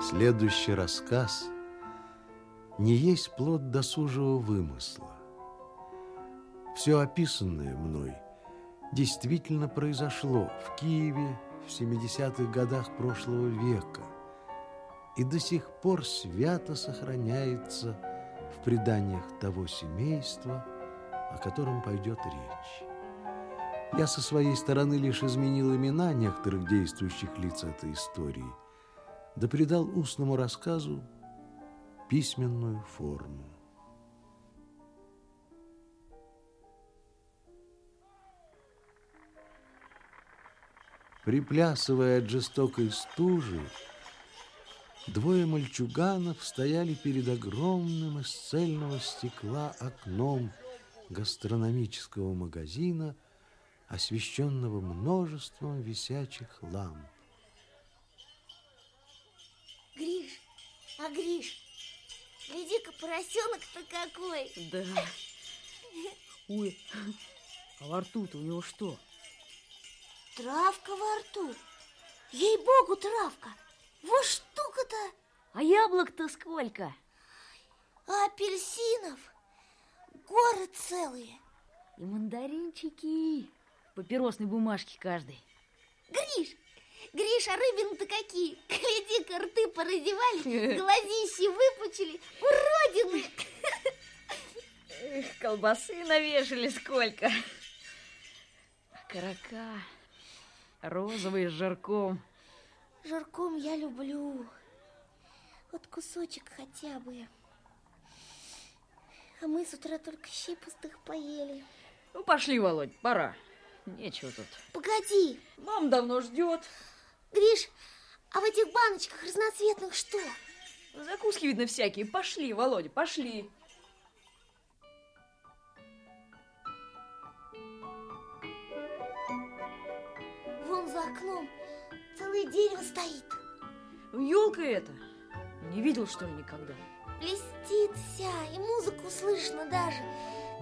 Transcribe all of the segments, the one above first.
Следующий рассказ не есть плод досужего вымысла. Все описанное мной действительно произошло в Киеве в 70-х годах прошлого века и до сих пор свято сохраняется в преданиях того семейства, о котором пойдет речь. Я со своей стороны лишь изменил имена некоторых действующих лиц этой истории, да придал устному рассказу письменную форму. Приплясывая от жестокой стужи, двое мальчуганов стояли перед огромным из цельного стекла окном гастрономического магазина, освещенного множеством висячих ламп. А Гриш, гляди-ка, поросенок-то какой. Да. Ой, а во рту-то у него что? Травка во рту. Ей-богу, травка. Вот штука-то. А яблок-то сколько? А апельсинов горы целые. И мандаринчики. Папиросной бумажки каждый. Гриш, Гриш, а рыбины-то какие? Гляди-ка, рты поразевали, глазищи выпучили. Уродины! Эх, колбасы навешали сколько. Карака. Розовый с жарком. Жарком я люблю. Вот кусочек хотя бы. А мы с утра только щей пустых поели. Ну, пошли, Володь, пора. Нечего тут. Погоди. Мам давно ждет. Гриш, а в этих баночках разноцветных что? Закуски, видно, всякие. Пошли, Володя, пошли. Вон за окном целое дерево стоит. Елка это. Не видел, что ли, никогда? Блестит вся, и музыку слышно даже.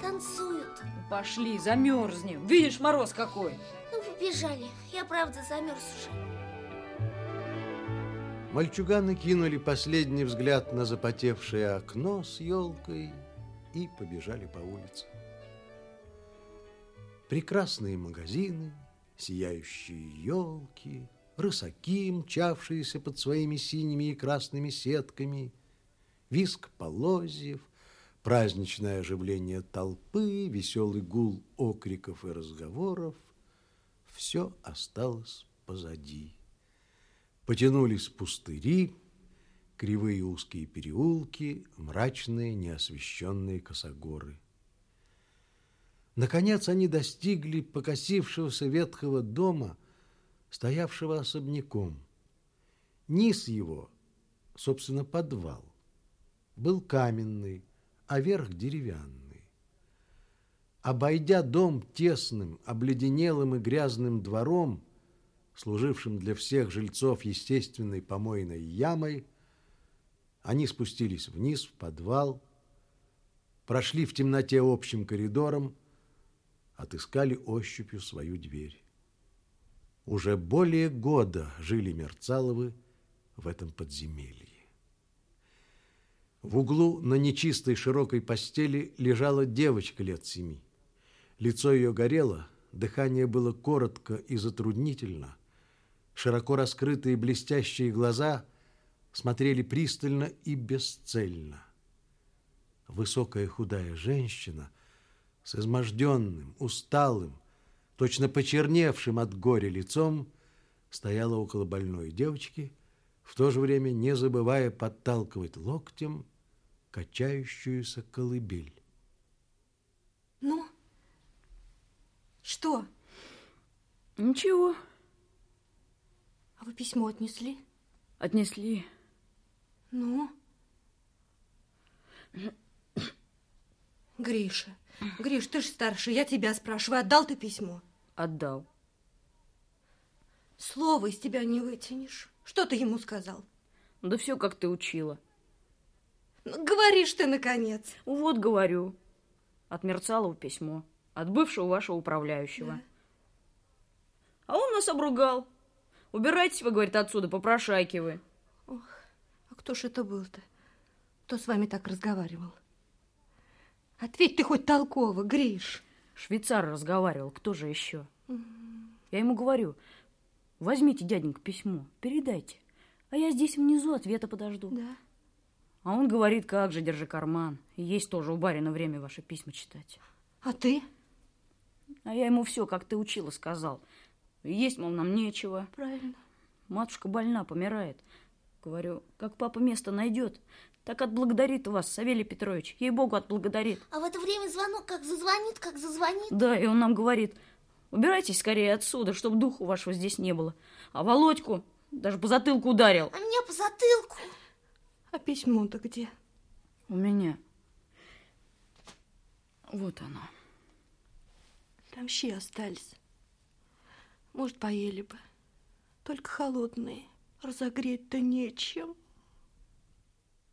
Танцуют. Пошли, замерзнем. Видишь, мороз какой. Ну, побежали. Я, правда, замерз уже. Мальчуганы кинули последний взгляд на запотевшее окно с елкой и побежали по улице. Прекрасные магазины, сияющие елки, рысаки, мчавшиеся под своими синими и красными сетками, виск полозьев, праздничное оживление толпы, веселый гул окриков и разговоров – все осталось позади. Потянулись пустыри, кривые узкие переулки, мрачные неосвещенные косогоры. Наконец они достигли покосившегося ветхого дома, стоявшего особняком. Низ его, собственно, подвал, был каменный, а верх деревянный. Обойдя дом тесным, обледенелым и грязным двором, служившим для всех жильцов естественной помойной ямой, они спустились вниз в подвал, прошли в темноте общим коридором, отыскали ощупью свою дверь. Уже более года жили Мерцаловы в этом подземелье. В углу на нечистой широкой постели лежала девочка лет семи. Лицо ее горело, дыхание было коротко и затруднительно. Широко раскрытые блестящие глаза смотрели пристально и бесцельно. Высокая худая женщина с изможденным, усталым, точно почерневшим от горя лицом, стояла около больной девочки, в то же время не забывая подталкивать локтем качающуюся колыбель. Ну, что? Ничего. А вы письмо отнесли? Отнесли. Ну? Гриша, Гриш, ты ж старший, я тебя спрашиваю, отдал ты письмо? Отдал. Слово из тебя не вытянешь. Что ты ему сказал? Да все, как ты учила. Ну, говоришь ты, наконец. Вот говорю. От Мерцалова письмо. От бывшего вашего управляющего. Да. А он нас обругал. Убирайтесь, вы, говорит, отсюда, попрошайки вы. Ох, Кто ж это был-то? Кто с вами так разговаривал? Ответь ты хоть толково, Гриш. Швейцар разговаривал, кто же еще? Я ему говорю, возьмите, дяденька, письмо, передайте. А я здесь внизу ответа подожду. Да. А он говорит, как же, держи карман. Есть тоже у барина время ваши письма читать. А ты? А я ему все, как ты учила, сказал. Есть, мол, нам нечего. Правильно. Матушка больна, помирает. Говорю, как папа место найдет, так отблагодарит вас, Савелий Петрович. Ей-богу, отблагодарит. А в это время звонок как зазвонит, как зазвонит. Да, и он нам говорит, убирайтесь скорее отсюда, чтобы духу вашего здесь не было. А Володьку даже по затылку ударил. А меня по затылку. А письмо-то где? У меня. Вот оно. Там щи остались. Может, поели бы. Только холодные. Разогреть-то нечем.